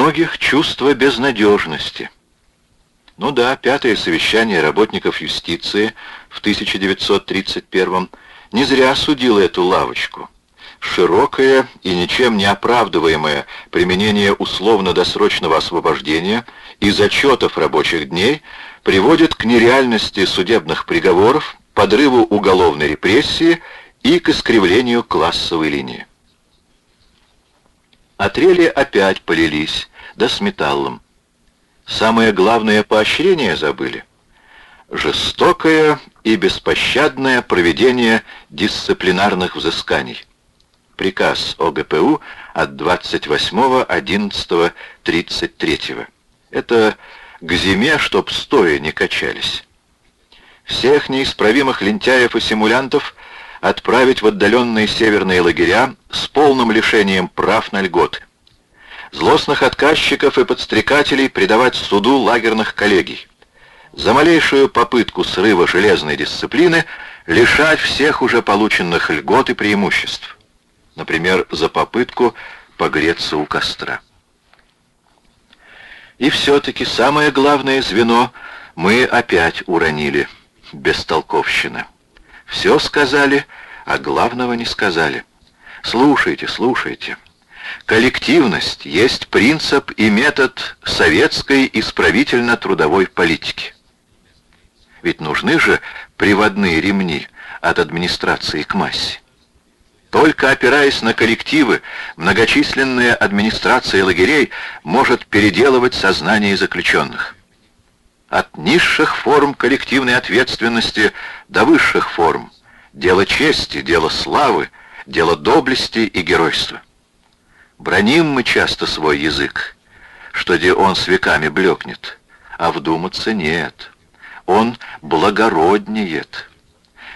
многих чувство безнадежности. Ну да, пятое совещание работников юстиции в 1931 не зря судило эту лавочку. Широкое и ничем не оправдываемое применение условно-досрочного освобождения и зачетов рабочих дней приводит к нереальности судебных приговоров, подрыву уголовной репрессии и к искривлению классовой линии. Отрели опять полились, да с металлом. Самое главное поощрение забыли. Жестокое и беспощадное проведение дисциплинарных взысканий. Приказ ОГПУ от 28.11.33. Это к зиме, чтоб стоя не качались. Всех неисправимых лентяев и симулянтов отправить в отдаленные северные лагеря с полным лишением прав на льготы. Злостных отказчиков и подстрекателей предавать суду лагерных коллегий. За малейшую попытку срыва железной дисциплины лишать всех уже полученных льгот и преимуществ. Например, за попытку погреться у костра. И все-таки самое главное звено мы опять уронили. Бестолковщина. Все сказали, а главного не сказали. Слушайте, слушайте. Коллективность есть принцип и метод советской исправительно-трудовой политики. Ведь нужны же приводные ремни от администрации к массе. Только опираясь на коллективы, многочисленная администрация лагерей может переделывать сознание заключенных. От низших форм коллективной ответственности до высших форм. Дело чести, дело славы, дело доблести и геройства. Броним мы часто свой язык, что где он с веками блекнет, а вдуматься нет. Он благороднеет.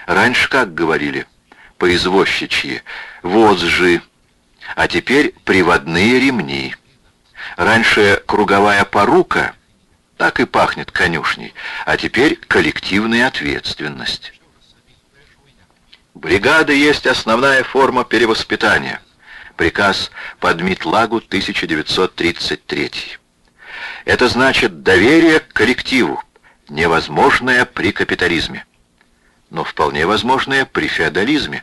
Раньше как говорили, поизвозчичьи, возжи, а теперь приводные ремни. Раньше круговая порука — так и пахнет конюшней. А теперь коллективная ответственность. Бригада есть основная форма перевоспитания. Приказ под Митлагу 1933. Это значит доверие к коллективу, невозможное при капитализме. Но вполне возможное при феодализме.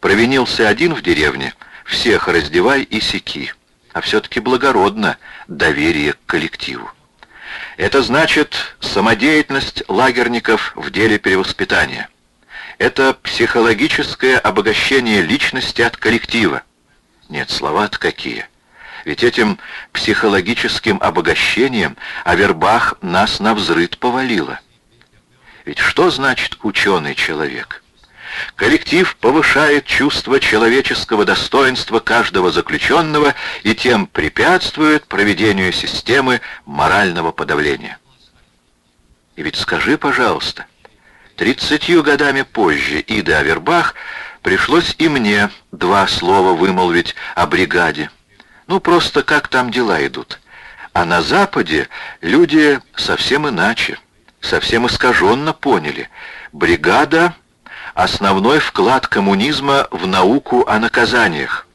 Провинился один в деревне, всех раздевай и секи. А все-таки благородно доверие к коллективу. Это значит самодеятельность лагерников в деле перевоспитания. Это психологическое обогащение личности от коллектива. Нет, слова-то какие. Ведь этим психологическим обогащением Авербах нас на взрыд повалило. Ведь что значит ученый человек? Коллектив повышает чувство человеческого достоинства каждого заключенного и тем препятствует проведению системы морального подавления. И ведь скажи, пожалуйста, тридцатью годами позже Ида Авербах пришлось и мне два слова вымолвить о бригаде. Ну, просто как там дела идут. А на Западе люди совсем иначе, совсем искаженно поняли. Бригада основной вклад коммунизма в науку о наказаниях.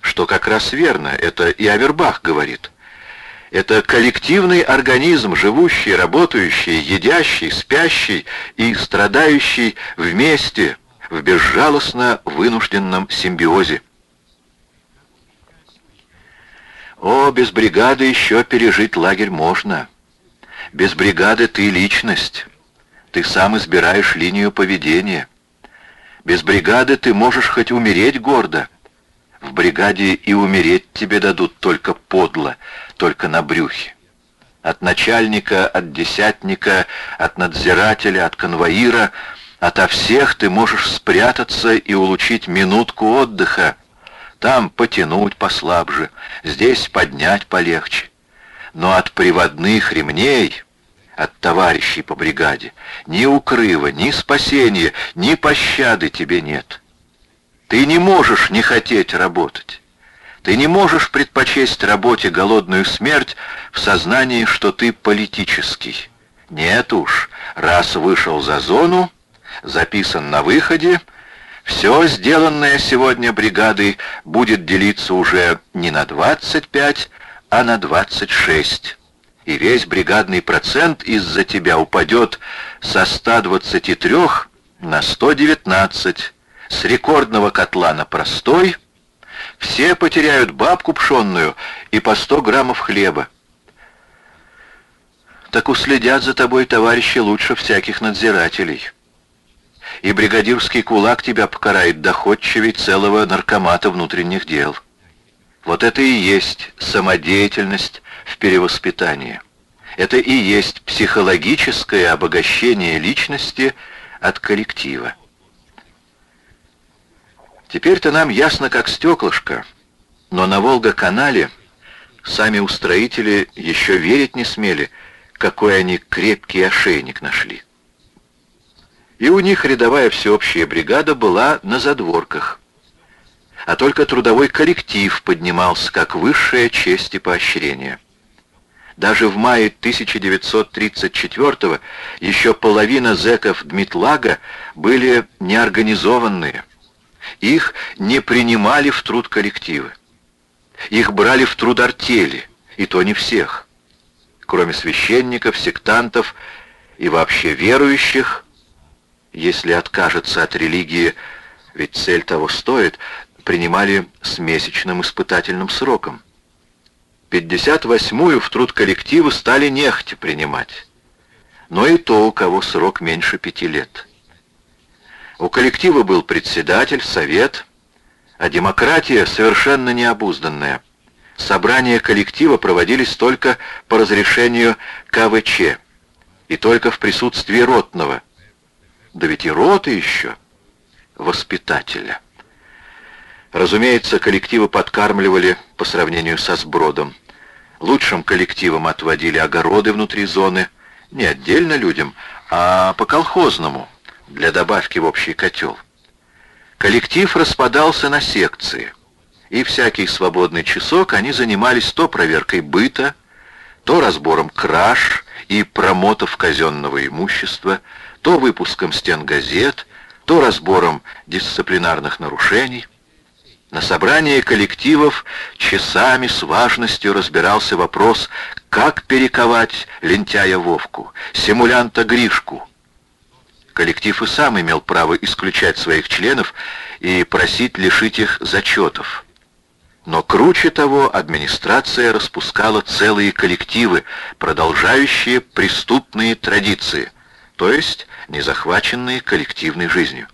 Что как раз верно, это и Авербах говорит. Это коллективный организм, живущий, работающий, едящий, спящий и страдающий вместе в безжалостно вынужденном симбиозе. О, без бригады еще пережить лагерь можно. Без бригады ты личность. Ты сам избираешь линию поведения. Без бригады ты можешь хоть умереть гордо. В бригаде и умереть тебе дадут только подло, только на брюхе. От начальника, от десятника, от надзирателя, от конвоира, ото всех ты можешь спрятаться и улучить минутку отдыха. Там потянуть послабже, здесь поднять полегче. Но от приводных ремней от товарищей по бригаде. Ни укрыва, ни спасения, ни пощады тебе нет. Ты не можешь не хотеть работать. Ты не можешь предпочесть работе голодную смерть в сознании, что ты политический. Нет уж, раз вышел за зону, записан на выходе, все сделанное сегодня бригадой будет делиться уже не на 25, а на 26. И весь бригадный процент из-за тебя упадет со 123 на 119. С рекордного котла на простой. Все потеряют бабку пшенную и по 100 граммов хлеба. Так уследят за тобой, товарищи, лучше всяких надзирателей и бригадирский кулак тебя покарает доходчивей целого наркомата внутренних дел. Вот это и есть самодеятельность в перевоспитании. Это и есть психологическое обогащение личности от коллектива. Теперь-то нам ясно как стеклышко, но на Волга-канале сами устроители еще верить не смели, какой они крепкий ошейник нашли и у них рядовая всеобщая бригада была на задворках. А только трудовой коллектив поднимался как высшая честь и поощрение. Даже в мае 1934 еще половина зэков Дмитлага были неорганизованные. Их не принимали в труд коллективы. Их брали в труд артели, и то не всех. Кроме священников, сектантов и вообще верующих, если откажется от религии, ведь цель того стоит, принимали с месячным испытательным сроком. 58-ю в труд коллектива стали нехти принимать. Но и то, у кого срок меньше пяти лет. У коллектива был председатель, совет, а демократия совершенно необузданная. Собрания коллектива проводились только по разрешению КВЧ и только в присутствии ротного – да ведь и роты еще. Воспитателя. Разумеется, коллективы подкармливали по сравнению со сбродом. Лучшим коллективам отводили огороды внутри зоны, не отдельно людям, а по-колхозному, для добавки в общий котел. Коллектив распадался на секции, и всякий свободный часок они занимались то проверкой быта, то разбором краж и промотов казенного имущества, то выпуском стен газет, то разбором дисциплинарных нарушений. На собрании коллективов часами с важностью разбирался вопрос, как перековать лентяя Вовку, симулянта Гришку. Коллектив и сам имел право исключать своих членов и просить лишить их зачетов. Но круче того, администрация распускала целые коллективы, продолжающие преступные традиции, то есть не захваченные коллективной жизнью.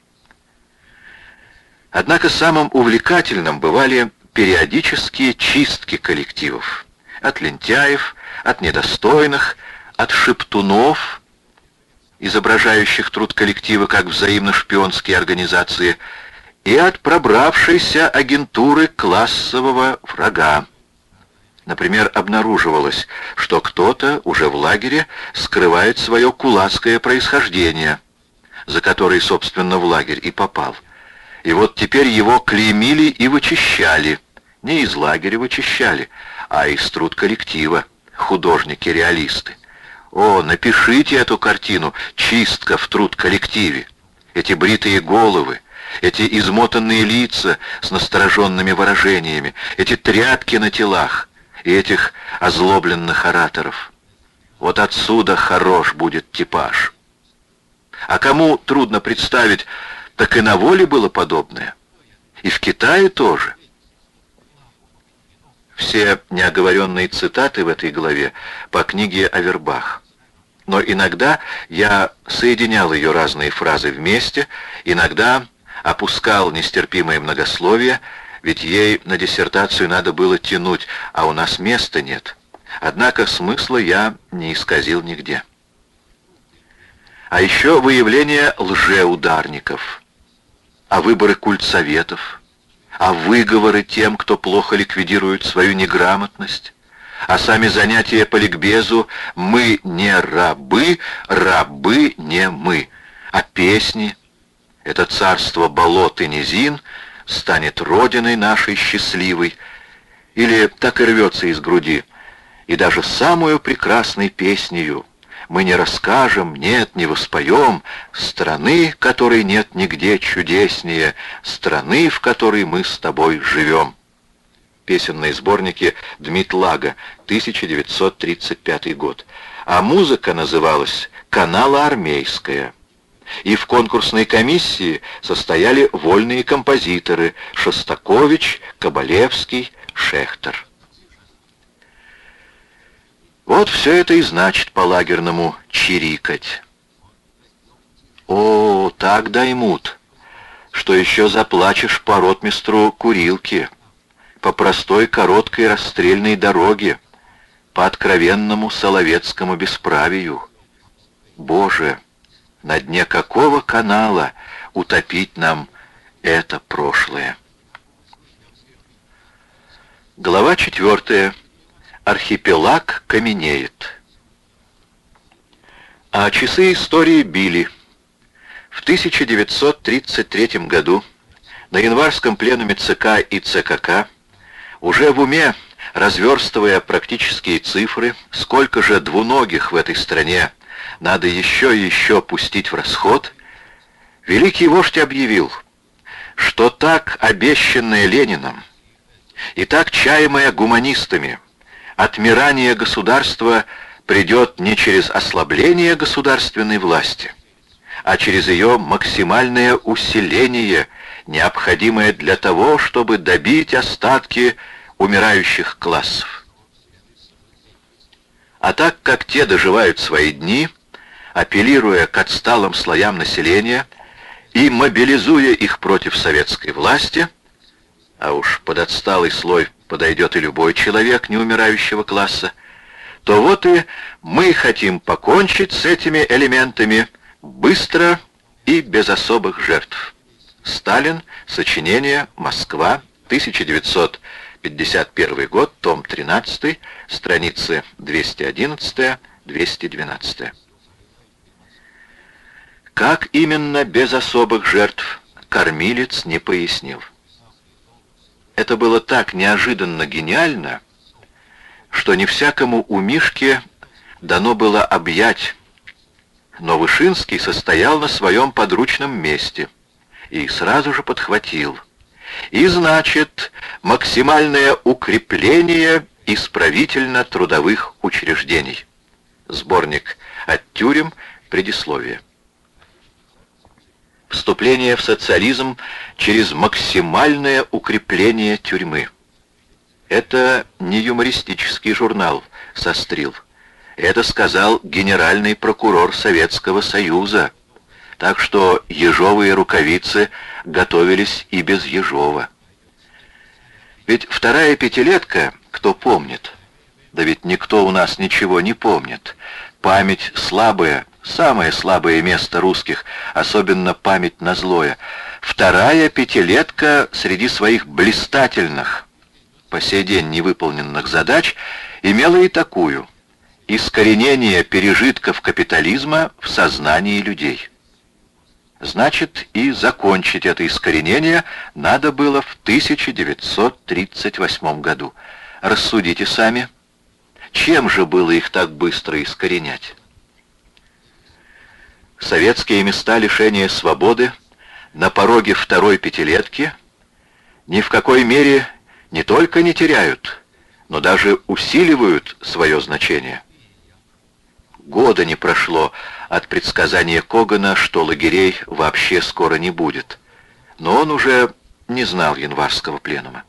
Однако самым увлекательным бывали периодические чистки коллективов. От лентяев, от недостойных, от шептунов, изображающих труд коллектива как взаимно-шпионские организации, и от пробравшейся агентуры классового врага. Например, обнаруживалось, что кто-то уже в лагере скрывает свое кулацкое происхождение, за которое, собственно, в лагерь и попал. И вот теперь его клеймили и вычищали. Не из лагеря вычищали, а из труд коллектива, художники-реалисты. О, напишите эту картину «Чистка в труд коллективе». Эти бритые головы, эти измотанные лица с настороженными выражениями, эти тряпки на телах, и этих озлобленных ораторов. Вот отсюда хорош будет типаж. А кому трудно представить, так и на воле было подобное. И в Китае тоже. Все неоговоренные цитаты в этой главе по книге Авербах. Но иногда я соединял ее разные фразы вместе, иногда опускал нестерпимое многословие, ведь ей на диссертацию надо было тянуть, а у нас места нет. Однако смысла я не исказил нигде. А еще выявление лжеударников, а выборы культсоветов, а выговоры тем, кто плохо ликвидирует свою неграмотность, а сами занятия по ликбезу «мы не рабы, рабы не мы», а песни — это царство болот и низин — станет родиной нашей счастливой, или так и рвется из груди, и даже самую прекрасной песнею мы не расскажем, нет, не воспоем страны, которой нет нигде чудеснее, страны, в которой мы с тобой живем. песенные сборники Дмитлага, 1935 год. А музыка называлась «Канала армейская». И в конкурсной комиссии состояли вольные композиторы Шостакович, Кабалевский, Шехтер. Вот все это и значит по-лагерному «чирикать». О, так даймут, что еще заплачешь по ротмистру курилки, по простой короткой расстрельной дороге, по откровенному соловецкому бесправию. Боже, на дне какого канала утопить нам это прошлое? Глава четвертая. Архипелаг каменеет. А часы истории били — в 1933 году на январском пленуме ЦК и ЦКК, уже в уме разверстывая практические цифры, сколько же двуногих в этой стране надо еще и еще пустить в расход, великий вождь объявил, что так обещанное Лениным и так чаемое гуманистами отмирание государства придет не через ослабление государственной власти, а через ее максимальное усиление, необходимое для того, чтобы добить остатки умирающих классов. А так как те доживают свои дни, апеллируя к отсталым слоям населения и мобилизуя их против советской власти, а уж под отсталый слой подойдет и любой человек неумирающего класса, то вот и мы хотим покончить с этими элементами – Быстро и без особых жертв. Сталин. Сочинение. Москва. 1951 год. Том 13. Страницы 211-212. Как именно без особых жертв, кормилец не пояснил. Это было так неожиданно гениально, что не всякому у Мишки дано было объять но Вышинский состоял на своем подручном месте и сразу же подхватил. И значит, максимальное укрепление исправительно-трудовых учреждений. Сборник от тюрем, предисловие. Вступление в социализм через максимальное укрепление тюрьмы. Это не юмористический журнал «Сострил». Это сказал генеральный прокурор Советского Союза. Так что ежовые рукавицы готовились и без Ежова. Ведь вторая пятилетка, кто помнит? Да ведь никто у нас ничего не помнит. Память слабая, самое слабое место русских, особенно память на злое. Вторая пятилетка среди своих блистательных, по сей день невыполненных задач, имела и такую — искоренение пережитков капитализма в сознании людей. Значит, и закончить это искоренение надо было в 1938 году. Рассудите сами, чем же было их так быстро искоренять? Советские места лишения свободы на пороге второй пятилетки ни в какой мере не только не теряют, но даже усиливают свое значение года не прошло от предсказания Когана, что лагерей вообще скоро не будет. Но он уже не знал январского пленума.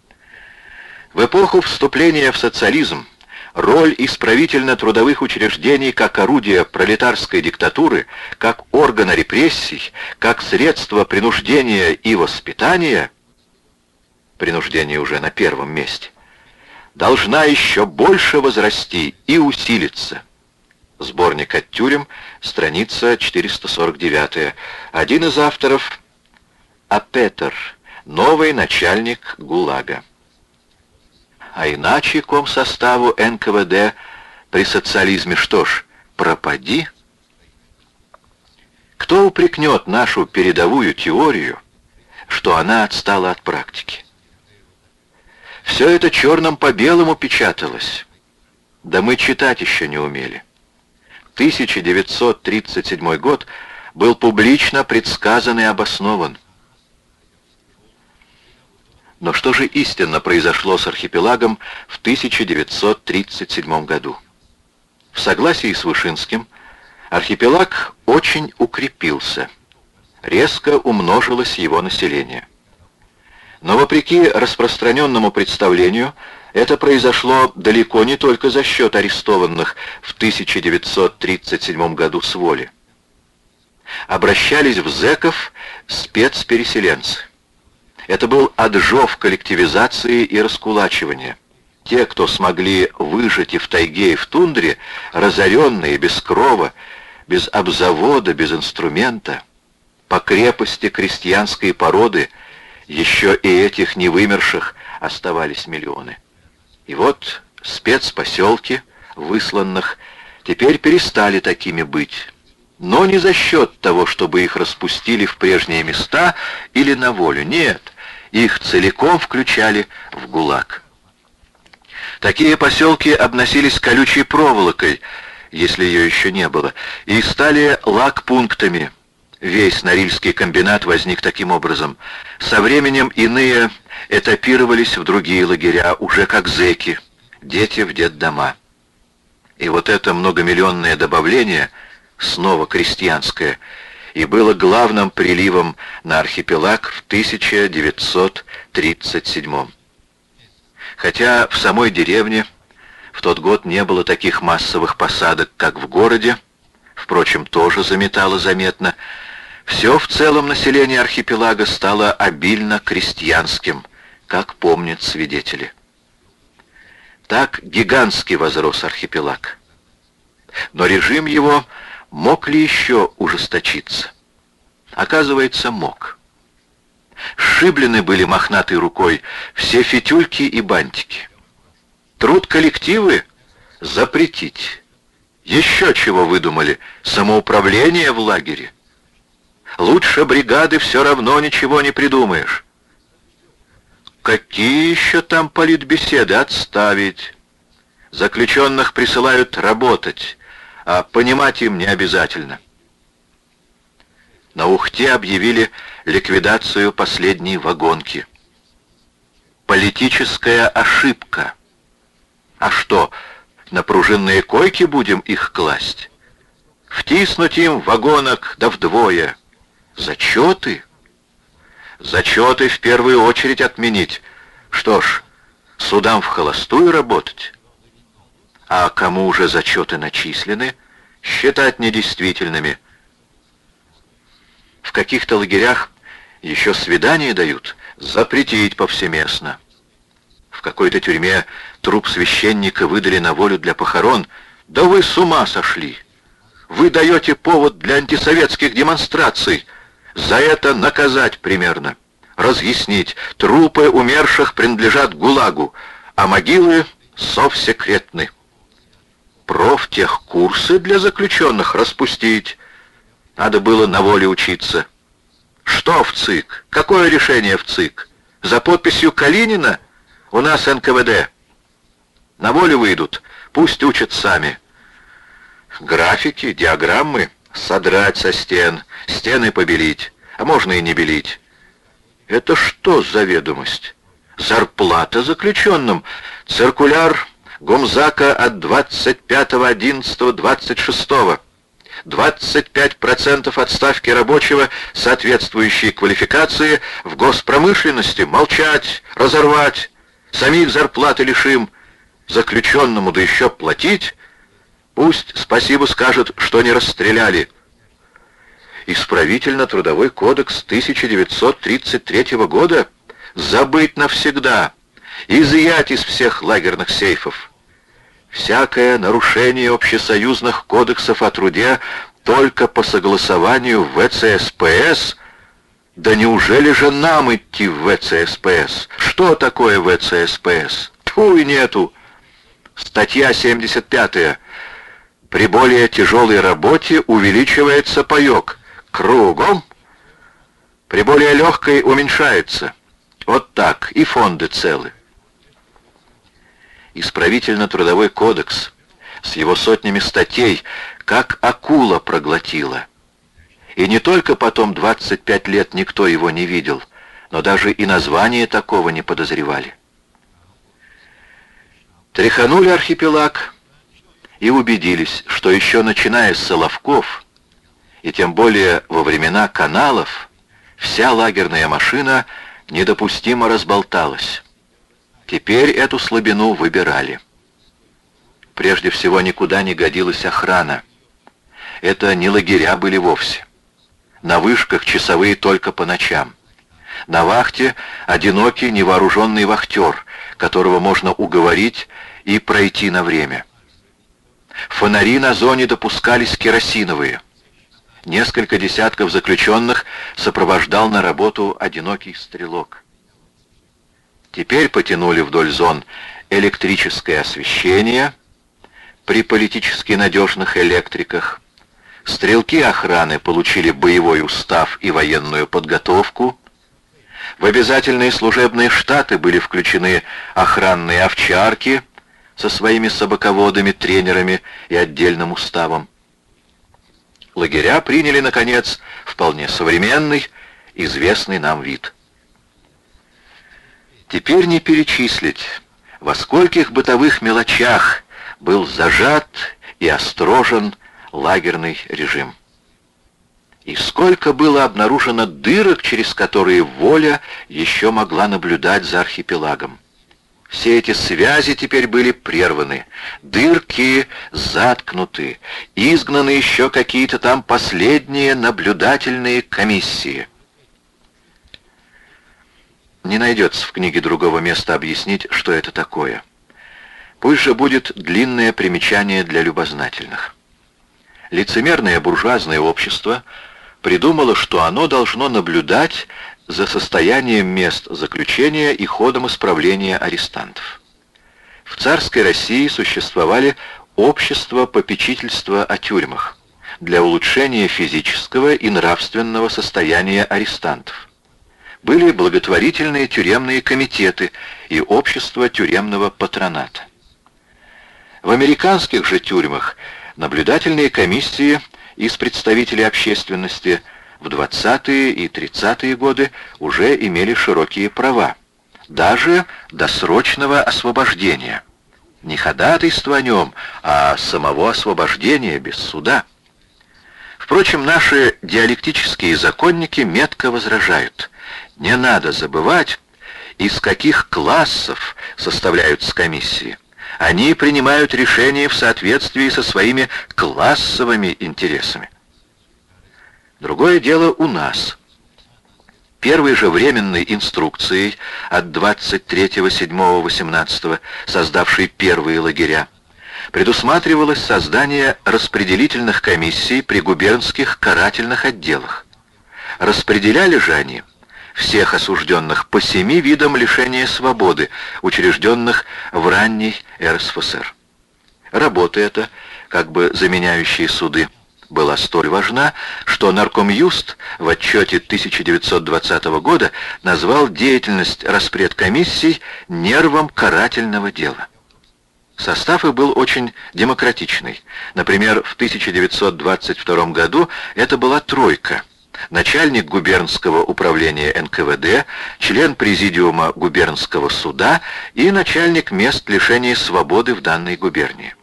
В эпоху вступления в социализм роль исправительно-трудовых учреждений как орудия пролетарской диктатуры, как органа репрессий, как средство принуждения и воспитания, принуждение уже на первом месте, должна еще больше возрасти и усилиться. Сборник от тюрем, страница 449. Один из авторов — Апетер, новый начальник ГУЛАГа. А иначе комсоставу НКВД при социализме что ж, пропади? Кто упрекнет нашу передовую теорию, что она отстала от практики? Все это черным по белому печаталось. Да мы читать еще не умели. 1937 год был публично предсказан и обоснован. Но что же истинно произошло с архипелагом в 1937 году? В согласии с Вышинским, архипелаг очень укрепился. Резко умножилось его население. Но вопреки распространенному представлению, это произошло далеко не только за счет арестованных в 1937 году с воли. Обращались в зэков спецпереселенцы. Это был отжов коллективизации и раскулачивания. Те, кто смогли выжить и в тайге, и в тундре, разоренные, без крова, без обзавода, без инструмента, по крепости крестьянской породы, еще и этих невымерших оставались миллионы. И вот спецпоселки, высланных, теперь перестали такими быть, но не за счет того, чтобы их распустили в прежние места или на волю. Нет, их целиком включали в ГУЛАГ. Такие поселки обносились колючей проволокой, если ее еще не было, и стали лагпунктами. Весь Норильский комбинат возник таким образом. Со временем иные этапировались в другие лагеря, уже как зэки, дети в детдома. И вот это многомиллионное добавление, снова крестьянское, и было главным приливом на архипелаг в 1937 Хотя в самой деревне в тот год не было таких массовых посадок, как в городе, впрочем, тоже заметало заметно, все в целом население архипелага стало обильно крестьянским, как помнят свидетели. Так гигантски возрос архипелаг. Но режим его Мог ли еще ужесточиться? Оказывается, мог. Сшиблены были мохнатой рукой все фитюльки и бантики. Труд коллективы запретить. Еще чего выдумали? Самоуправление в лагере. Лучше бригады все равно ничего не придумаешь. Какие еще там политбеседы отставить? Заключенных присылают работать, а понимать им не обязательно. На Ухте объявили ликвидацию последней вагонки. Политическая ошибка. А что, на пружинные койки будем их класть? Втиснуть им вагонок да вдвое. Зачеты? Зачеты в первую очередь отменить. Что ж, судам в холостую работать а кому уже зачеты начислены, считать недействительными. В каких-то лагерях еще свидания дают, запретить повсеместно. В какой-то тюрьме труп священника выдали на волю для похорон. Да вы с ума сошли! Вы даете повод для антисоветских демонстраций. За это наказать примерно. Разъяснить, трупы умерших принадлежат ГУЛАГу, а могилы совсекретны профтехкурсы для заключенных распустить. Надо было на воле учиться. Что в ЦИК? Какое решение в ЦИК? За подписью Калинина? У нас НКВД. На волю выйдут, пусть учат сами. Графики, диаграммы содрать со стен, стены побелить, а можно и не белить. Это что за ведомость? Зарплата заключенным, циркуляр Гумзака от 25.11.26. 25% отставки рабочего соответствующей квалификации в госпромышленности. Молчать, разорвать, самих зарплаты лишим, заключенному да еще платить. Пусть спасибо скажет, что не расстреляли. Исправительно-трудовой кодекс 1933 года забыть навсегда, изъять из всех лагерных сейфов. Всякое нарушение общесоюзных кодексов о труде только по согласованию в ВЦСПС да неужели же нам идти в ВЦСПС? Что такое ВЦСПС? Тьфу и нету. Статья 75. При более тяжелой работе увеличивается паек. Кругом. При более легкой уменьшается. Вот так. И фонды целы. Исправительно-трудовой кодекс с его сотнями статей, как акула проглотила. И не только потом 25 лет никто его не видел, но даже и название такого не подозревали. Тряханули архипелаг и убедились, что еще начиная с Соловков, и тем более во времена каналов, вся лагерная машина недопустимо разболталась. Теперь эту слабину выбирали. Прежде всего, никуда не годилась охрана. Это не лагеря были вовсе. На вышках часовые только по ночам. На вахте одинокий невооруженный вахтер, которого можно уговорить и пройти на время. Фонари на зоне допускались керосиновые. Несколько десятков заключенных сопровождал на работу одинокий стрелок. Теперь потянули вдоль зон электрическое освещение при политически надежных электриках. Стрелки охраны получили боевой устав и военную подготовку. В обязательные служебные штаты были включены охранные овчарки со своими собаководами, тренерами и отдельным уставом. Лагеря приняли, наконец, вполне современный, известный нам вид. Теперь не перечислить, во скольких бытовых мелочах был зажат и острожен лагерный режим. И сколько было обнаружено дырок, через которые воля еще могла наблюдать за архипелагом. Все эти связи теперь были прерваны, дырки заткнуты, изгнаны еще какие-то там последние наблюдательные комиссии. Не найдется в книге другого места объяснить, что это такое. Пусть же будет длинное примечание для любознательных. Лицемерное буржуазное общество придумало, что оно должно наблюдать за состоянием мест заключения и ходом исправления арестантов. В царской России существовали общества попечительства о тюрьмах для улучшения физического и нравственного состояния арестантов. Были благотворительные тюремные комитеты и общество тюремного патроната. В американских же тюрьмах наблюдательные комиссии из представителей общественности в 20-е и 30-е годы уже имели широкие права, даже досрочного освобождения. Не ходатайство о нем, а самого освобождения без суда. Впрочем, наши диалектические законники метко возражают. Не надо забывать, из каких классов составляются комиссии. Они принимают решения в соответствии со своими классовыми интересами. Другое дело у нас. Первой же временной инструкцией от 23.07.18, создавшей первые лагеря, предусматривалось создание распределительных комиссий при губернских карательных отделах. Распределяли же они всех осужденных по семи видам лишения свободы, учрежденных в ранней РСФСР. Работа эта, как бы заменяющие суды, была столь важна, что наркомюст в отчете 1920 года назвал деятельность распредкомиссий нервом карательного дела. Состав их был очень демократичный. Например, в 1922 году это была тройка – начальник губернского управления НКВД, член президиума губернского суда и начальник мест лишения свободы в данной губернии.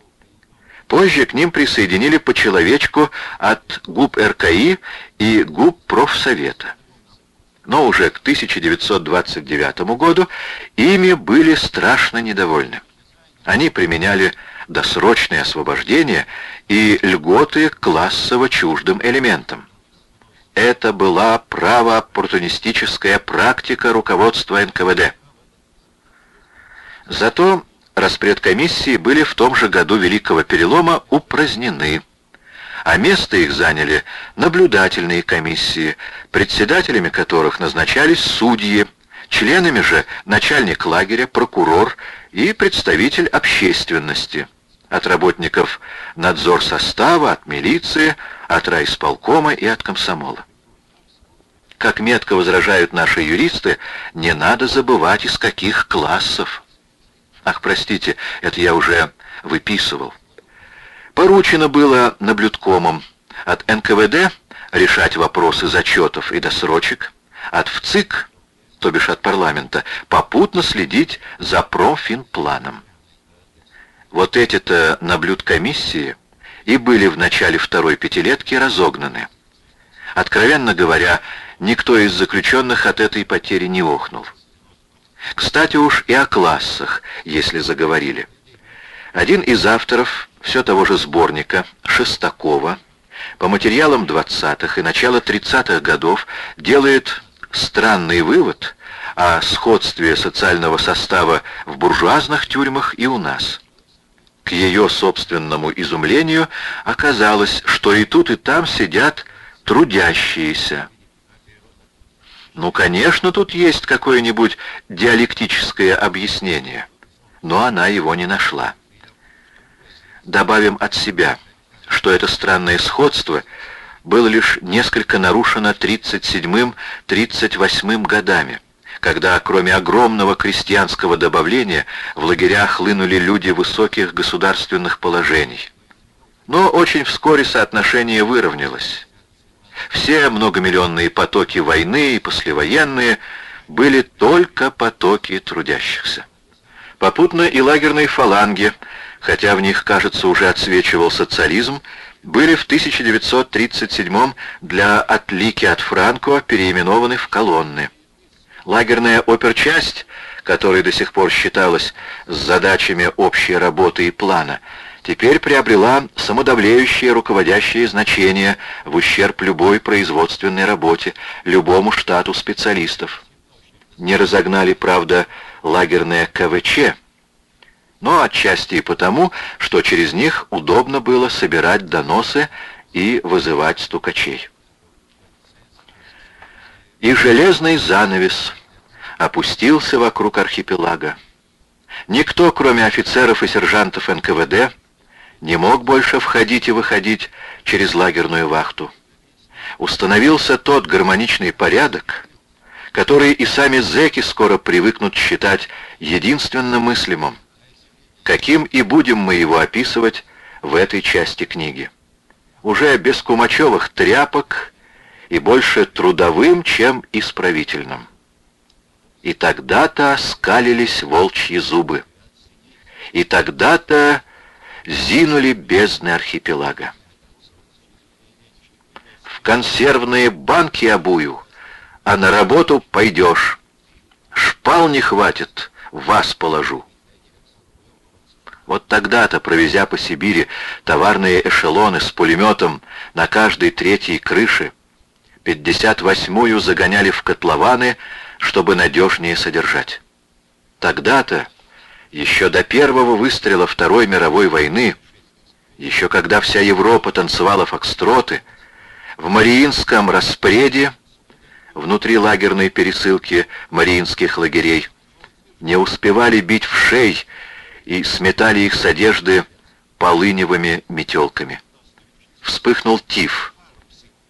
Позже к ним присоединили по человечку от ГУП РКИ и ГУП Профсовета. Но уже к 1929 году ими были страшно недовольны. Они применяли досрочное освобождение и льготы классово чуждым элементам. Это была правооппортунистическая практика руководства НКВД. Зато распредкомиссии были в том же году Великого Перелома упразднены, а место их заняли наблюдательные комиссии, председателями которых назначались судьи, членами же начальник лагеря, прокурор и представитель общественности. От работников надзор состава, от милиции, от райисполкома и от комсомола. Как метко возражают наши юристы, не надо забывать, из каких классов. Ах, простите, это я уже выписывал. Поручено было наблюдкомам от НКВД решать вопросы зачетов и досрочек, от ВЦИК то бишь от парламента, попутно следить за профинпланом. Вот эти-то наблюдкомиссии и были в начале второй пятилетки разогнаны. Откровенно говоря, никто из заключенных от этой потери не охнул. Кстати уж и о классах, если заговорили. Один из авторов все того же сборника, Шестакова, по материалам 20-х и начала 30-х годов делает странный вывод о сходстве социального состава в буржуазных тюрьмах и у нас. К ее собственному изумлению оказалось, что и тут, и там сидят трудящиеся. Ну, конечно, тут есть какое-нибудь диалектическое объяснение, но она его не нашла. Добавим от себя, что это странное сходство было лишь несколько нарушено 37-38 годами, когда, кроме огромного крестьянского добавления, в лагерях хлынули люди высоких государственных положений. Но очень вскоре соотношение выровнялось. Все многомиллионные потоки войны и послевоенные были только потоки трудящихся. Попутно и лагерные фаланги, хотя в них, кажется, уже отсвечивал социализм, были в 1937 для отлики от Франко переименованы в колонны. Лагерная оперчасть, которая до сих пор считалась с задачами общей работы и плана, теперь приобрела самодавлеющее руководящее значение в ущерб любой производственной работе, любому штату специалистов. Не разогнали, правда, лагерное КВЧ, но отчасти и потому, что через них удобно было собирать доносы и вызывать стукачей. И железный занавес опустился вокруг архипелага. Никто, кроме офицеров и сержантов НКВД, не мог больше входить и выходить через лагерную вахту. Установился тот гармоничный порядок, который и сами зэки скоро привыкнут считать единственно мыслимым, каким и будем мы его описывать в этой части книги. Уже без кумачевых тряпок и больше трудовым, чем исправительным. И тогда-то скалились волчьи зубы. И тогда-то зинули бездны архипелага. В консервные банки обую, а на работу пойдешь. Шпал не хватит, вас положу. Вот тогда-то, провезя по Сибири товарные эшелоны с пулеметом на каждой третьей крыше, 58-ю загоняли в котлованы, чтобы надежнее содержать. Тогда-то еще до первого выстрела Второй мировой войны, еще когда вся Европа танцевала фокстроты, в Мариинском распреде, внутри лагерной пересылки мариинских лагерей, не успевали бить в шей и сметали их с одежды полыневыми метелками. Вспыхнул тиф,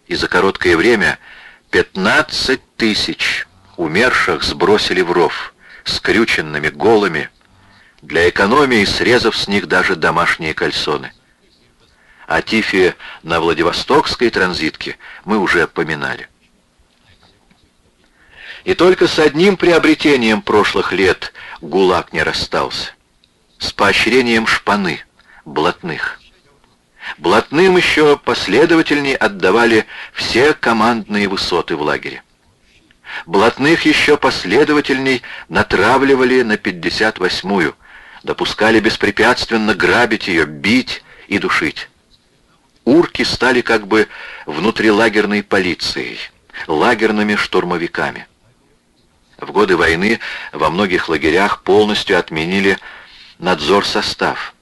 и за короткое время 15 тысяч умерших сбросили в ров, скрюченными, голыми, для экономии срезав с них даже домашние кальсоны. О Тифе на Владивостокской транзитке мы уже поминали. И только с одним приобретением прошлых лет ГУЛАГ не расстался. С поощрением шпаны, блатных. Блатным еще последовательнее отдавали все командные высоты в лагере. Блатных еще последовательней натравливали на 58-ю, допускали беспрепятственно грабить ее, бить и душить. Урки стали как бы внутрилагерной полицией, лагерными штурмовиками. В годы войны во многих лагерях полностью отменили надзор состав,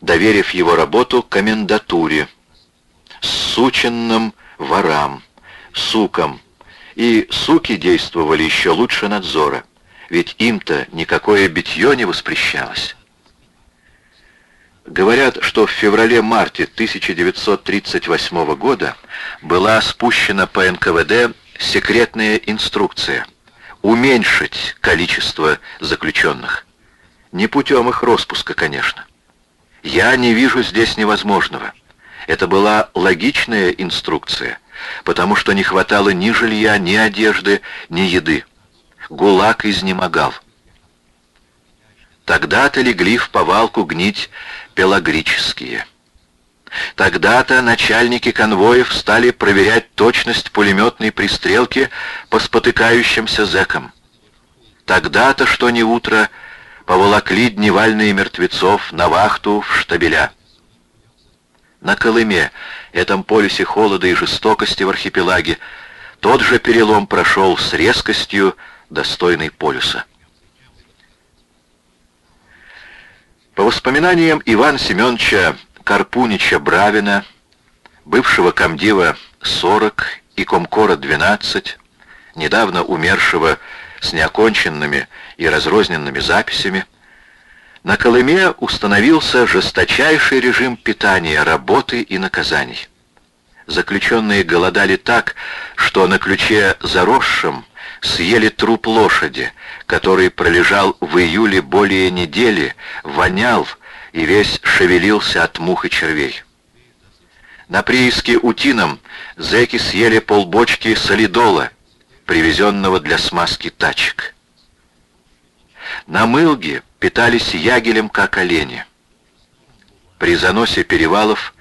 доверив его работу комендатуре, сученным ворам, сукам, и суки действовали еще лучше надзора, ведь им-то никакое битье не воспрещалось. Говорят, что в феврале-марте 1938 года была спущена по НКВД секретная инструкция уменьшить количество заключенных. Не путем их распуска, конечно. Я не вижу здесь невозможного. Это была логичная инструкция, потому что не хватало ни жилья, ни одежды, ни еды. ГУЛАГ изнемогал. Тогда-то легли в повалку гнить пелагрические. Тогда-то начальники конвоев стали проверять точность пулеметной пристрелки по спотыкающимся зэкам. Тогда-то, что не утро, поволокли дневальные мертвецов на вахту в штабеля. На Колыме, этом полюсе холода и жестокости в архипелаге, тот же перелом прошел с резкостью, достойной полюса. По воспоминаниям Ивана Семеновича Карпунича Бравина, бывшего комдива 40 и комкора 12, недавно умершего с неоконченными и разрозненными записями, на Колыме установился жесточайший режим питания, работы и наказаний. Заключенные голодали так, что на ключе заросшем съели труп лошади, который пролежал в июле более недели, вонял и весь шевелился от мух и червей. На прииске утином зэки съели полбочки солидола, привезенного для смазки тачек. На мылге питались ягелем, как олени. При заносе перевалов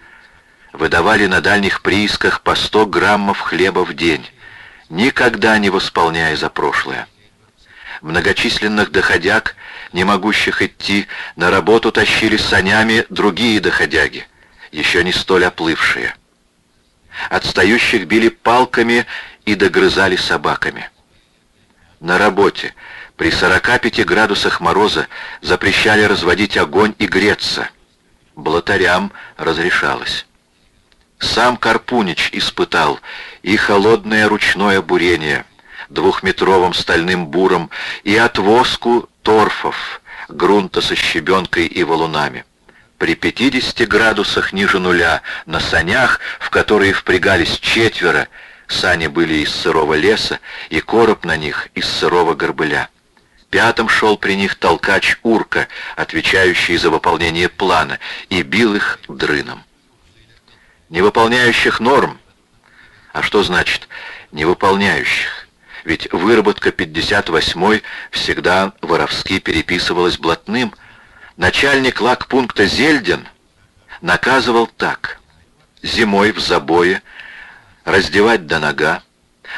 выдавали на дальних приисках по 100 граммов хлеба в день, никогда не восполняя за прошлое. Многочисленных доходяг, не могущих идти, на работу тащили санями другие доходяги, еще не столь оплывшие. Отстающих били палками и догрызали собаками. На работе при 45 градусах мороза запрещали разводить огонь и греться. Блатарям разрешалось. Сам Карпунич испытал и холодное ручное бурение двухметровым стальным буром, и отвозку торфов, грунта со щебенкой и валунами. При 50 градусах ниже нуля на санях, в которые впрягались четверо, сани были из сырого леса, и короб на них из сырого горбыля. Пятым шел при них толкач Урка, отвечающий за выполнение плана, и бил их дрыном невыполняющих норм. А что значит невыполняющих? Ведь выработка 58-й всегда воровски переписывалась блатным. Начальник лагпункта Зельдин наказывал так. Зимой в забое раздевать до нога,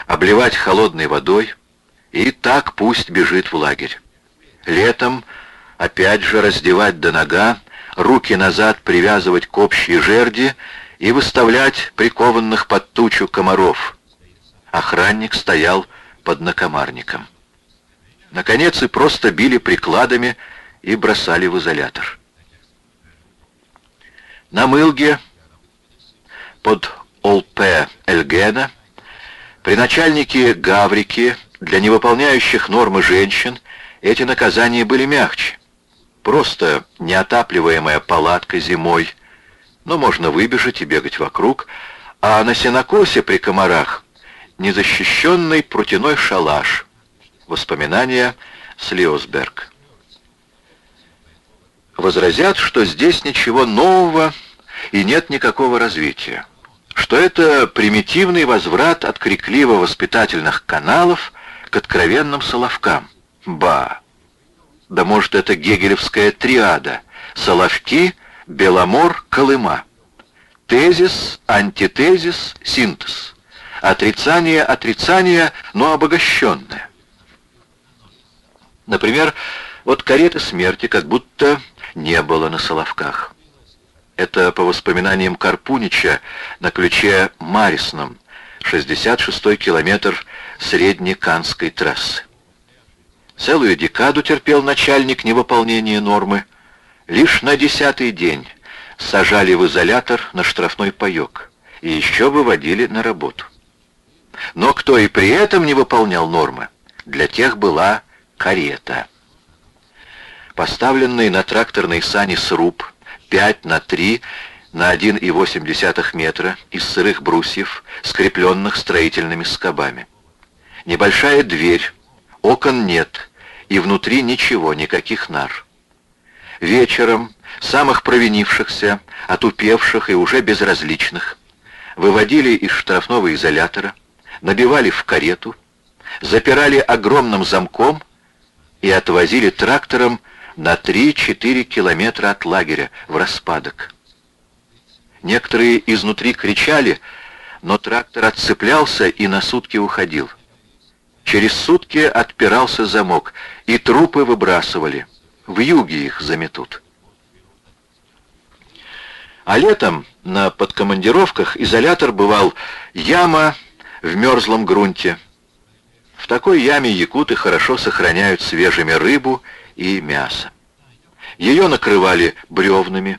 обливать холодной водой, и так пусть бежит в лагерь. Летом опять же раздевать до нога, руки назад привязывать к общей жерди и выставлять прикованных под тучу комаров. Охранник стоял под накомарником. Наконец и просто били прикладами и бросали в изолятор. На Мылге под Олпе Эльгена при начальнике Гаврики для невыполняющих нормы женщин эти наказания были мягче. Просто неотапливаемая палатка зимой – но можно выбежать и бегать вокруг, а на сенокосе при комарах незащищенный прутяной шалаш. Воспоминания Слиосберг. Возразят, что здесь ничего нового и нет никакого развития, что это примитивный возврат от крикливо-воспитательных каналов к откровенным соловкам. Ба! Да может, это гегелевская триада. Соловки — Беломор, Колыма. Тезис, антитезис, синтез. Отрицание, отрицание, но обогащенное. Например, вот кареты смерти как будто не было на Соловках. Это по воспоминаниям Карпунича на ключе Марисном, 66-й километр Среднеканской трассы. Целую декаду терпел начальник невыполнения нормы, Лишь на десятый день сажали в изолятор на штрафной паёк и еще выводили на работу. Но кто и при этом не выполнял нормы, для тех была карета. Поставленный на тракторной сани сруб 5 на 3 на 1,8 метра из сырых брусьев, скрепленных строительными скобами. Небольшая дверь, окон нет, и внутри ничего, никаких нар. Вечером самых провинившихся, отупевших и уже безразличных выводили из штрафного изолятора, набивали в карету, запирали огромным замком и отвозили трактором на 3-4 километра от лагеря в распадок. Некоторые изнутри кричали, но трактор отцеплялся и на сутки уходил. Через сутки отпирался замок, и трупы выбрасывали. В юге их заметут. А летом на подкомандировках изолятор бывал яма в мерзлом грунте. В такой яме якуты хорошо сохраняют свежими рыбу и мясо. Ее накрывали бревнами,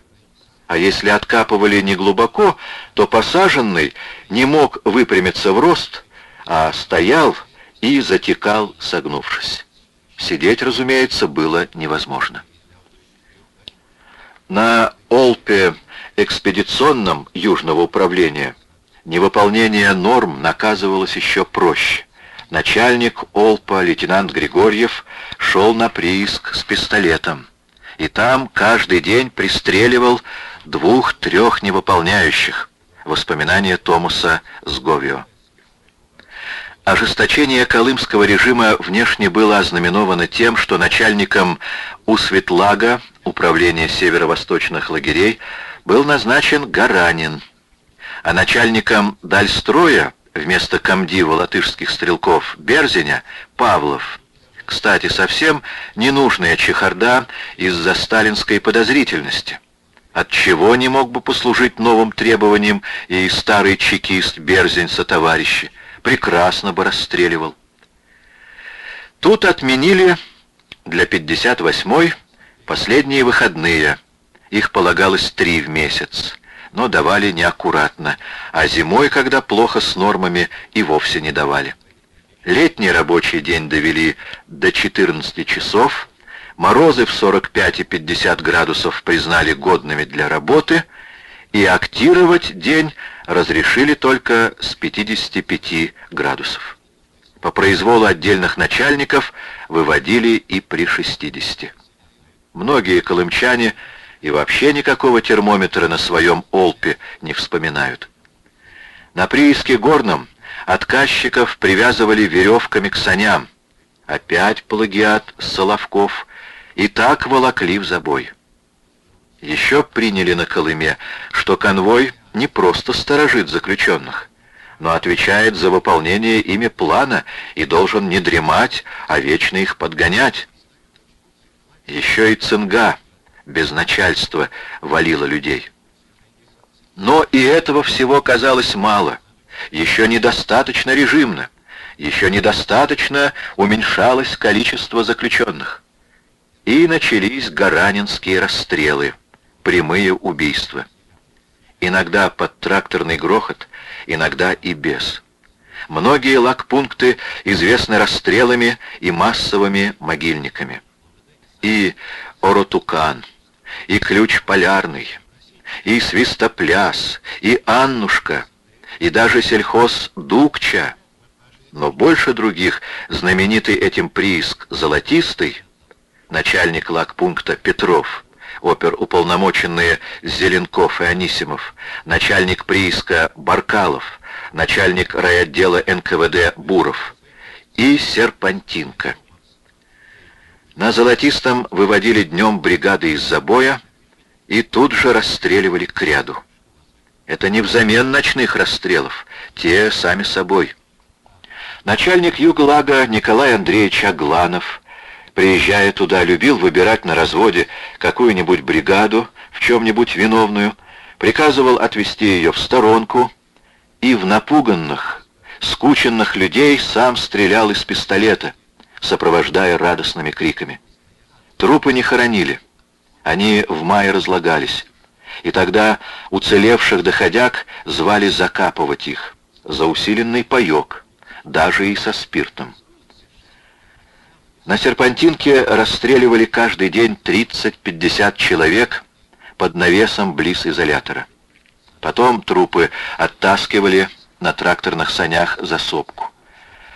а если откапывали неглубоко, то посаженный не мог выпрямиться в рост, а стоял и затекал, согнувшись. Сидеть, разумеется, было невозможно. На Олпе экспедиционном Южного управления невыполнение норм наказывалось еще проще. Начальник Олпа, лейтенант Григорьев, шел на прииск с пистолетом, и там каждый день пристреливал двух-трех невыполняющих. Воспоминания Томаса Сговио. Ожесточение колымского режима внешне было ознаменовано тем, что начальником Усветлага, управления северо-восточных лагерей, был назначен Гаранин, а начальником Дальстроя вместо комдива латышских стрелков Берзиня Павлов. Кстати, совсем ненужная чехарда из-за сталинской подозрительности. От чего не мог бы послужить новым требованиям и старый чекист Берзень со? Прекрасно бы расстреливал. Тут отменили для 58-й последние выходные. Их полагалось три в месяц, но давали неаккуратно, а зимой, когда плохо с нормами, и вовсе не давали. Летний рабочий день довели до 14 часов, морозы в 45 и 50 градусов признали годными для работы, и актировать день разрешили только с 55 градусов. По произволу отдельных начальников выводили и при 60. Многие колымчане и вообще никакого термометра на своем Олпе не вспоминают. На прииске Горном отказчиков привязывали веревками к саням. Опять плагиат Соловков и так волокли в забой. Еще приняли на Колыме, что конвой не просто сторожит заключенных, но отвечает за выполнение ими плана и должен не дремать, а вечно их подгонять. Еще и цинга без начальства валила людей. Но и этого всего казалось мало, еще недостаточно режимно, еще недостаточно уменьшалось количество заключенных. И начались гаранинские расстрелы, прямые убийства иногда под тракторный грохот, иногда и без. Многие лагпункты известны расстрелами и массовыми могильниками. И Оротукан, и Ключ Полярный, и Свистопляс, и Аннушка, и даже сельхоз Дукча. Но больше других знаменитый этим прииск Золотистый, начальник лагпункта Петров, оперуполномоченные Зеленков и Анисимов, начальник прииска Баркалов, начальник райотдела НКВД Буров и Серпантинка. На Золотистом выводили днем бригады из забоя и тут же расстреливали к ряду. Это не взамен ночных расстрелов, те сами собой. Начальник Юглага Николай Андреевич Агланов приезжая туда, любил выбирать на разводе какую-нибудь бригаду, в чем-нибудь виновную, приказывал отвести ее в сторонку и в напуганных, скученных людей сам стрелял из пистолета, сопровождая радостными криками. Трупы не хоронили, они в мае разлагались, и тогда уцелевших доходяг звали закапывать их за усиленный паек, даже и со спиртом. На серпантинке расстреливали каждый день 30-50 человек под навесом близ изолятора. Потом трупы оттаскивали на тракторных санях за сопку.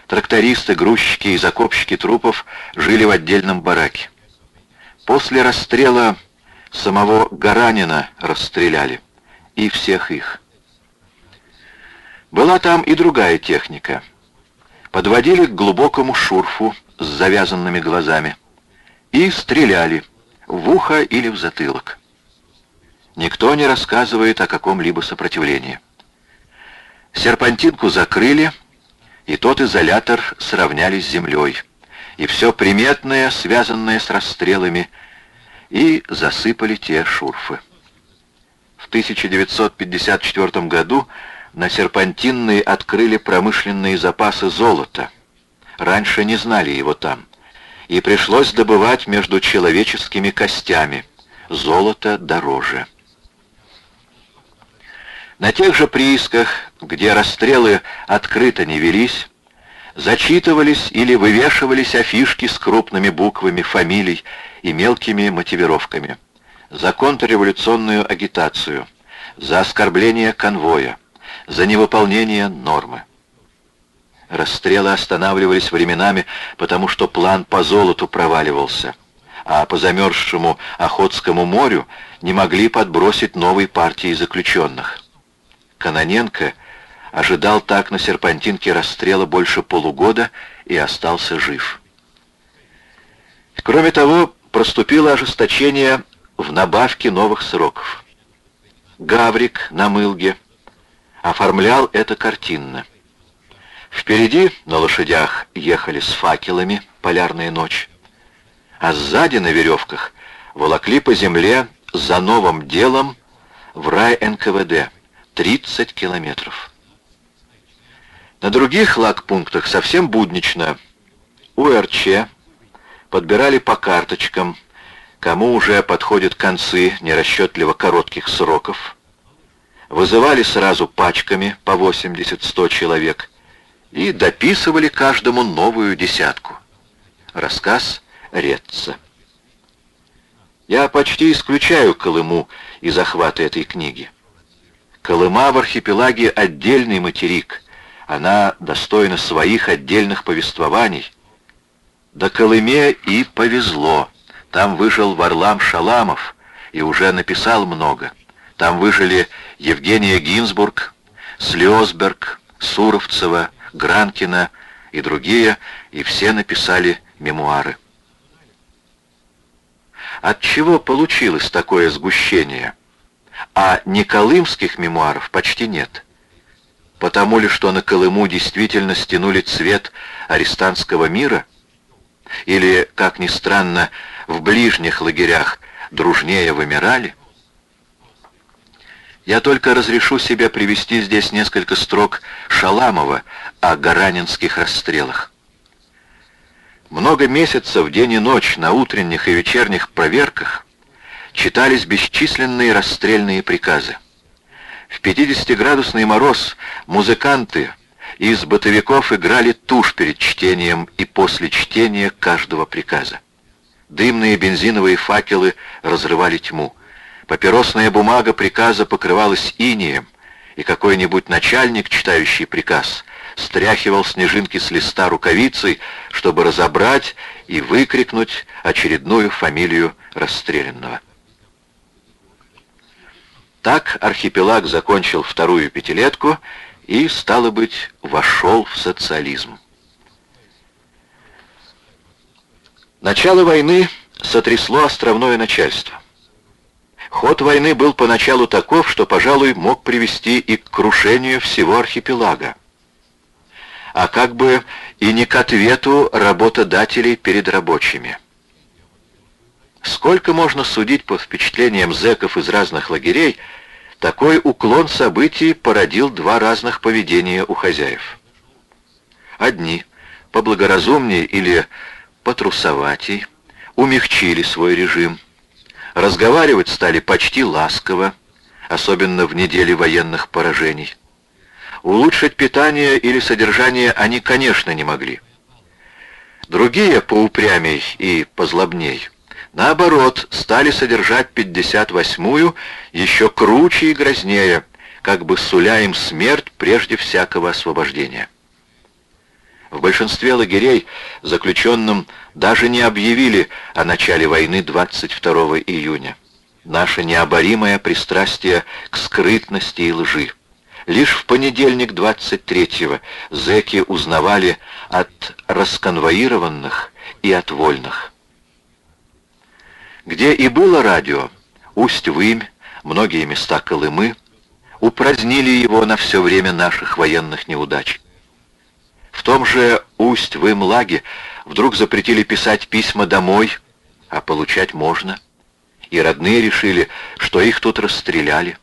Трактористы, грузчики и закопщики трупов жили в отдельном бараке. После расстрела самого Гаранина расстреляли. И всех их. Была там и другая техника. подводили к глубокому шурфу с завязанными глазами и стреляли в ухо или в затылок. Никто не рассказывает о каком-либо сопротивлении. Серпантинку закрыли, и тот изолятор сравняли с землей, и все приметное, связанное с расстрелами, и засыпали те шурфы. В 1954 году на Серпантинной открыли промышленные запасы золота. Раньше не знали его там. И пришлось добывать между человеческими костями. Золото дороже. На тех же приисках, где расстрелы открыто не велись, зачитывались или вывешивались афишки с крупными буквами фамилий и мелкими мотивировками. За контрреволюционную агитацию, за оскорбление конвоя, за невыполнение нормы. Расстрелы останавливались временами, потому что план по золоту проваливался, а по замерзшему Охотскому морю не могли подбросить новой партии заключенных. Каноненко ожидал так на серпантинке расстрела больше полугода и остался жив. Кроме того, проступило ожесточение в набавке новых сроков. Гаврик на Мылге оформлял это картинно. Впереди на лошадях ехали с факелами «Полярная ночь», а сзади на веревках волокли по земле за новым делом в рай НКВД 30 километров. На других лагпунктах совсем буднично. УРЧ подбирали по карточкам, кому уже подходят концы нерасчетливо коротких сроков, вызывали сразу пачками по 80-100 человек и дописывали каждому новую десятку. Рассказ Ретца. Я почти исключаю Колыму из захвата этой книги. Колыма в архипелаге отдельный материк, она достойна своих отдельных повествований. Да Колыме и повезло. Там выжил Варлам Шаламов и уже написал много. Там выжили Евгения Гинзбург, Слезберг, Суровцева, Гранкина и другие, и все написали мемуары. От чего получилось такое сгущение? А неколымских мемуаров почти нет. Потому ли, что на Колыму действительно стянули цвет арестантского мира? Или, как ни странно, в ближних лагерях дружнее вымирали? Я только разрешу себе привести здесь несколько строк Шаламова о гаранинских расстрелах. Много месяцев, день и ночь, на утренних и вечерних проверках читались бесчисленные расстрельные приказы. В 50-градусный мороз музыканты из бытовиков играли тушь перед чтением и после чтения каждого приказа. Дымные бензиновые факелы разрывали тьму. Папиросная бумага приказа покрывалась инеем, и какой-нибудь начальник, читающий приказ, стряхивал снежинки с листа рукавицей, чтобы разобрать и выкрикнуть очередную фамилию расстрелянного. Так архипелаг закончил вторую пятилетку и, стало быть, вошел в социализм. Начало войны сотрясло островное начальство. Ход войны был поначалу таков, что, пожалуй, мог привести и к крушению всего архипелага, а как бы и не к ответу работодателей перед рабочими. Сколько можно судить по впечатлениям зэков из разных лагерей, такой уклон событий породил два разных поведения у хозяев. Одни, поблагоразумнее или потрусоватей, умягчили свой режим, Разговаривать стали почти ласково, особенно в неделе военных поражений. Улучшить питание или содержание они, конечно, не могли. Другие, поупрямей и позлобней, наоборот, стали содержать 58-ю еще круче и грознее, как бы суля им смерть прежде всякого освобождения. В большинстве лагерей заключенным даже не объявили о начале войны 22 июня. Наше необоримое пристрастие к скрытности и лжи, Лишь в понедельник 23-го зэки узнавали от расконвоированных и от вольных. Где и было радио, Усть-Вымь, многие места Колымы, упразднили его на все время наших военных неудач. В том же Усть-Вымлаге вдруг запретили писать письма домой, а получать можно. И родные решили, что их тут расстреляли.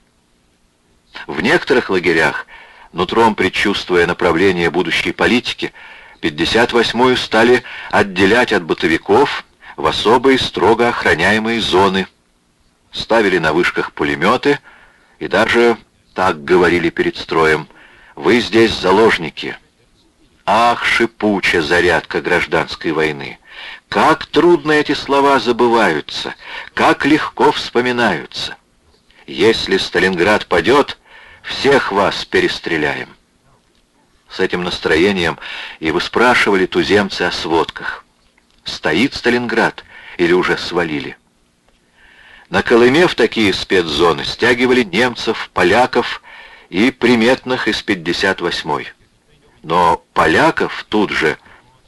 В некоторых лагерях, нутром предчувствуя направление будущей политики, 58-ю стали отделять от бытовиков в особые строго охраняемые зоны. Ставили на вышках пулеметы и даже так говорили перед строем, «Вы здесь заложники». Ах, шипучая зарядка гражданской войны! Как трудно эти слова забываются, как легко вспоминаются. Если Сталинград падет, всех вас перестреляем. С этим настроением и вы спрашивали туземцы о сводках. Стоит Сталинград или уже свалили? На Колыме в такие спецзоны стягивали немцев, поляков и приметных из 58-й. Но поляков тут же,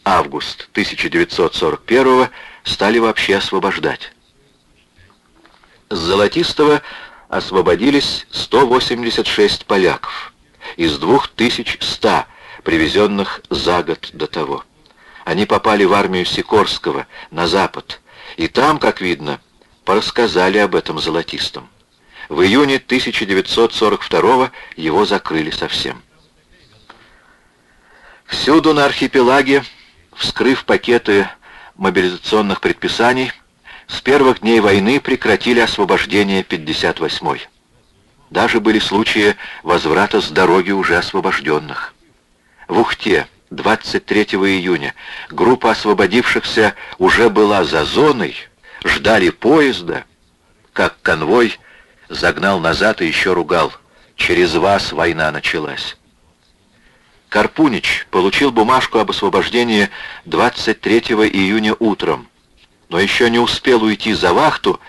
август 1941 стали вообще освобождать. С Золотистого освободились 186 поляков из 2100, привезенных за год до того. Они попали в армию Сикорского на запад, и там, как видно, порассказали об этом Золотистом. В июне 1942 его закрыли совсем. Всюду на архипелаге, вскрыв пакеты мобилизационных предписаний, с первых дней войны прекратили освобождение 58-й. Даже были случаи возврата с дороги уже освобожденных. В Ухте 23 июня группа освободившихся уже была за зоной, ждали поезда, как конвой загнал назад и еще ругал. «Через вас война началась». Карпунич получил бумажку об освобождении 23 июня утром, но еще не успел уйти за вахту,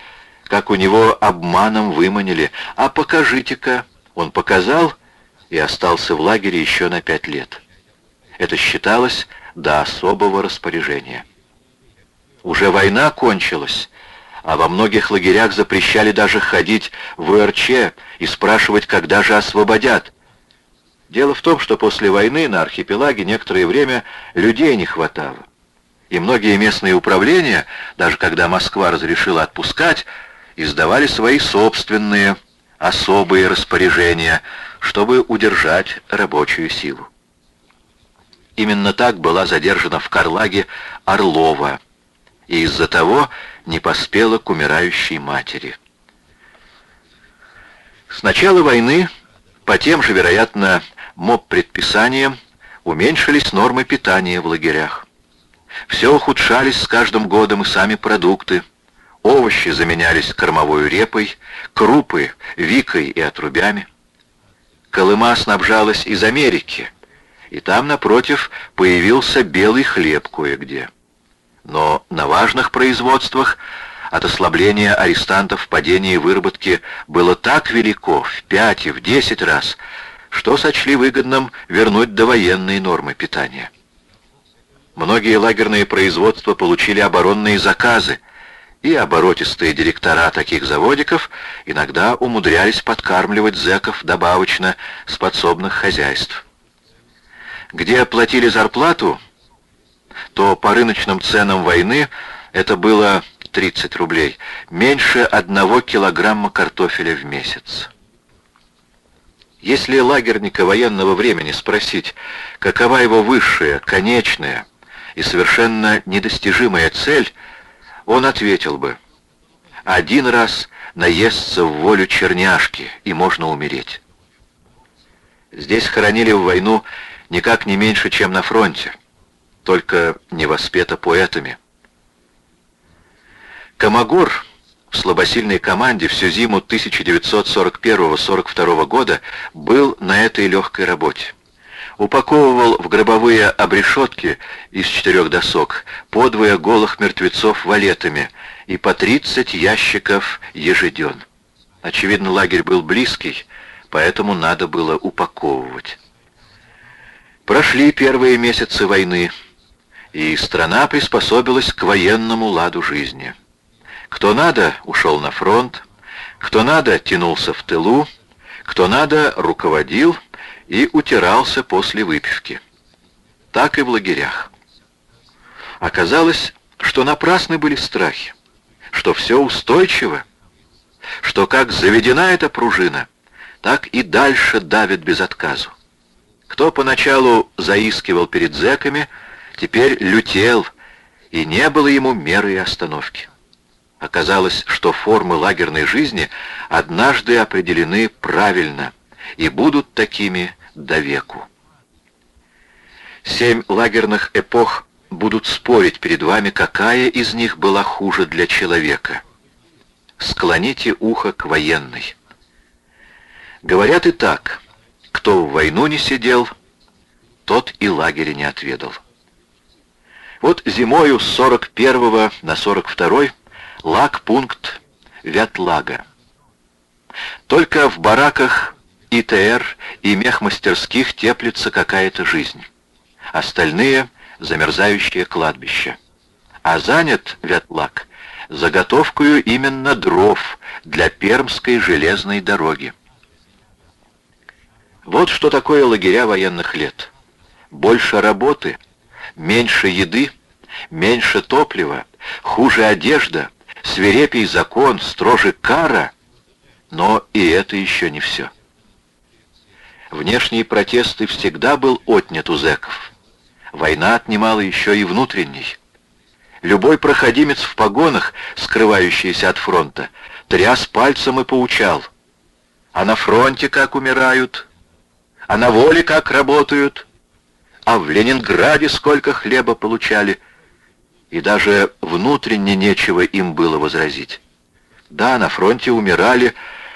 как у него обманом выманили. «А покажите-ка!» Он показал и остался в лагере еще на пять лет. Это считалось до особого распоряжения. Уже война кончилась, а во многих лагерях запрещали даже ходить в УРЧ и спрашивать, когда же освободят. Дело в том, что после войны на архипелаге некоторое время людей не хватало. И многие местные управления, даже когда Москва разрешила отпускать, издавали свои собственные особые распоряжения, чтобы удержать рабочую силу. Именно так была задержана в Карлаге Орлова, и из-за того не поспела к умирающей матери. С начала войны, по тем же, вероятно, моб-предписаниям уменьшились нормы питания в лагерях. Все ухудшались с каждым годом и сами продукты. Овощи заменялись кормовой репой, крупы — викой и отрубями. Колыма снабжалась из Америки, и там, напротив, появился белый хлеб кое-где. Но на важных производствах от ослабления арестантов в падении выработки было так велико, в пять и в десять раз — что сочли выгодным вернуть довоенные нормы питания. Многие лагерные производства получили оборонные заказы, и оборотистые директора таких заводиков иногда умудрялись подкармливать зэков добавочно с подсобных хозяйств. Где платили зарплату, то по рыночным ценам войны это было 30 рублей, меньше одного килограмма картофеля в месяц. Если лагерника военного времени спросить, какова его высшая, конечная и совершенно недостижимая цель, он ответил бы, один раз наестся в волю черняшки, и можно умереть. Здесь хоронили в войну никак не меньше, чем на фронте, только не воспето поэтами. Комогор слабосильной команде всю зиму 1941-42 года был на этой легкой работе. Упаковывал в гробовые обрешетки из четырех досок подвое голых мертвецов валетами и по 30 ящиков ежеден. Очевидно, лагерь был близкий, поэтому надо было упаковывать. Прошли первые месяцы войны, и страна приспособилась к военному ладу жизни. Кто надо, ушел на фронт, кто надо, тянулся в тылу, кто надо, руководил и утирался после выпивки. Так и в лагерях. Оказалось, что напрасны были страхи, что все устойчиво, что как заведена эта пружина, так и дальше давит без отказу. Кто поначалу заискивал перед зэками, теперь лютел, и не было ему меры и остановки. Оказалось, что формы лагерной жизни однажды определены правильно и будут такими до веку. Семь лагерных эпох будут спорить перед вами, какая из них была хуже для человека. Склоните ухо к военной. Говорят и так, кто в войну не сидел, тот и лагеря не отведал. Вот зимою с 41 на 42 лагпункт Вятлага. Только в бараках ИТР и мехмастерских теплится какая-то жизнь. Остальные — замерзающее кладбище. А занят Вятлаг заготовкою именно дров для Пермской железной дороги. Вот что такое лагеря военных лет. Больше работы, меньше еды, меньше топлива, хуже одежда, свирепей закон, строже кара, но и это еще не все. Внешние протесты всегда был отнят у зэков. Война отнимала еще и внутренний. Любой проходимец в погонах, скрывающийся от фронта, тряс пальцем и поучал. А на фронте как умирают, а на воле как работают, а в Ленинграде сколько хлеба получали. И даже внутренне нечего им было возразить. Да, на фронте умирали,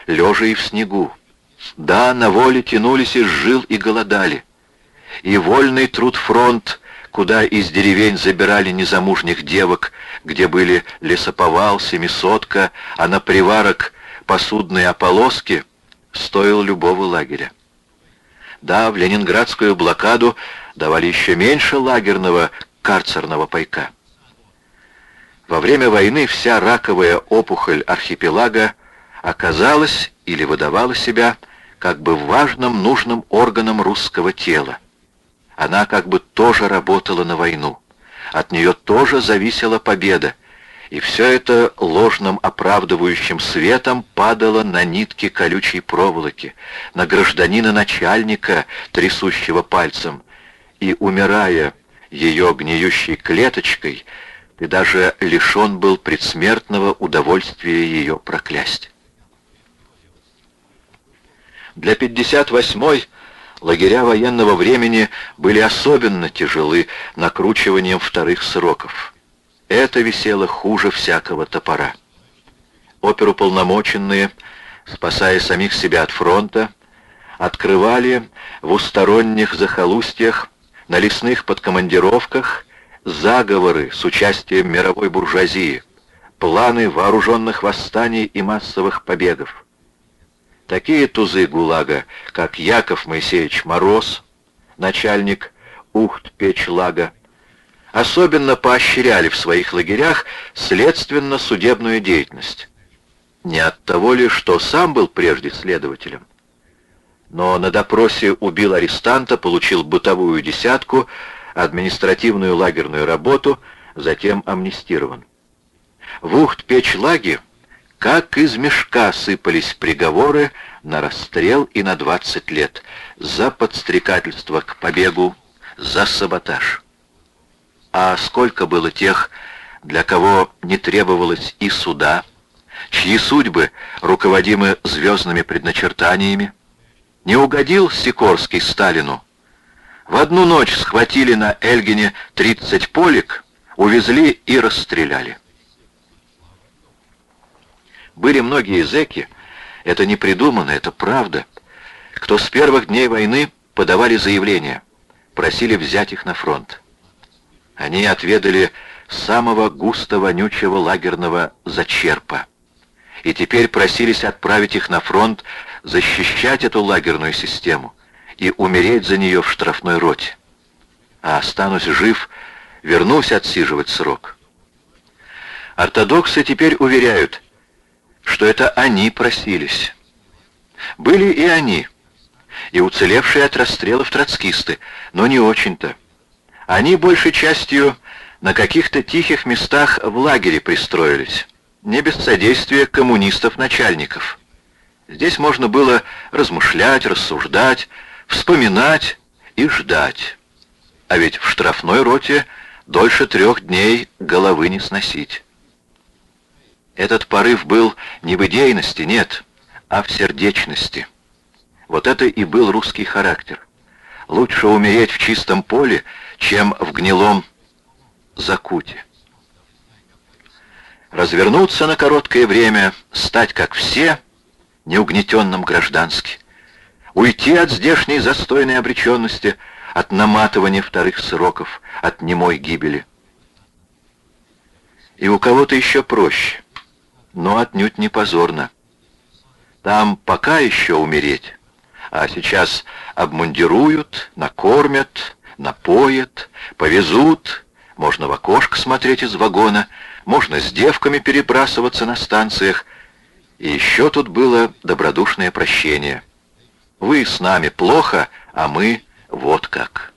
лежа и в снегу. Да, на воле тянулись из жил и голодали. И вольный труд фронт, куда из деревень забирали незамужних девок, где были лесоповал, семисотка, а на приварок посудные ополоски, стоил любого лагеря. Да, в ленинградскую блокаду давали еще меньше лагерного карцерного пайка. Во время войны вся раковая опухоль архипелага оказалась или выдавала себя как бы важным нужным органом русского тела. Она как бы тоже работала на войну. От нее тоже зависела победа. И все это ложным оправдывающим светом падало на нитки колючей проволоки, на гражданина-начальника, трясущего пальцем. И, умирая ее гниющей клеточкой, ты даже лишен был предсмертного удовольствия ее проклясть. Для 58-й лагеря военного времени были особенно тяжелы накручиванием вторых сроков. Это висело хуже всякого топора. Оперуполномоченные, спасая самих себя от фронта, открывали в усторонних захолустьях, на лесных подкомандировках заговоры с участием мировой буржуазии, планы вооруженных восстаний и массовых побегов. Такие тузы ГУЛАГа, как Яков Моисеевич Мороз, начальник Ухт-Печлага, особенно поощряли в своих лагерях следственно-судебную деятельность. Не от того ли, что сам был прежде следователем, но на допросе убил арестанта, получил бытовую десятку, административную лагерную работу, затем амнистирован. В Ухт-Печлаге как из мешка сыпались приговоры на расстрел и на 20 лет за подстрекательство к побегу, за саботаж. А сколько было тех, для кого не требовалось и суда, чьи судьбы руководимы звездными предначертаниями, не угодил Сикорский Сталину, в одну ночь схватили на Эльгине 30 полик, увезли и расстреляли. Были многие зэки, это не придумано, это правда, кто с первых дней войны подавали заявления, просили взять их на фронт. Они отведали самого густо-вонючего лагерного зачерпа и теперь просились отправить их на фронт защищать эту лагерную систему и умереть за нее в штрафной роте. А останусь жив, вернусь отсиживать срок. Ортодоксы теперь уверяют, что это они просились. Были и они, и уцелевшие от расстрелов троцкисты, но не очень-то. Они большей частью на каких-то тихих местах в лагере пристроились, не без содействия коммунистов-начальников. Здесь можно было размышлять, рассуждать, вспоминать и ждать. А ведь в штрафной роте дольше трех дней головы не сносить. Этот порыв был не в идейности, нет, а в сердечности. Вот это и был русский характер. Лучше умереть в чистом поле, чем в гнилом закуте. Развернуться на короткое время, стать как все, неугнетенным граждански. Уйти от здешней застойной обреченности, от наматывания вторых сроков, от немой гибели. И у кого-то еще проще, но отнюдь не позорно. Там пока еще умереть, а сейчас обмундируют, накормят, напоят, повезут, можно в окошко смотреть из вагона, можно с девками перебрасываться на станциях. И еще тут было добродушное прощение. Вы с нами плохо, а мы вот как.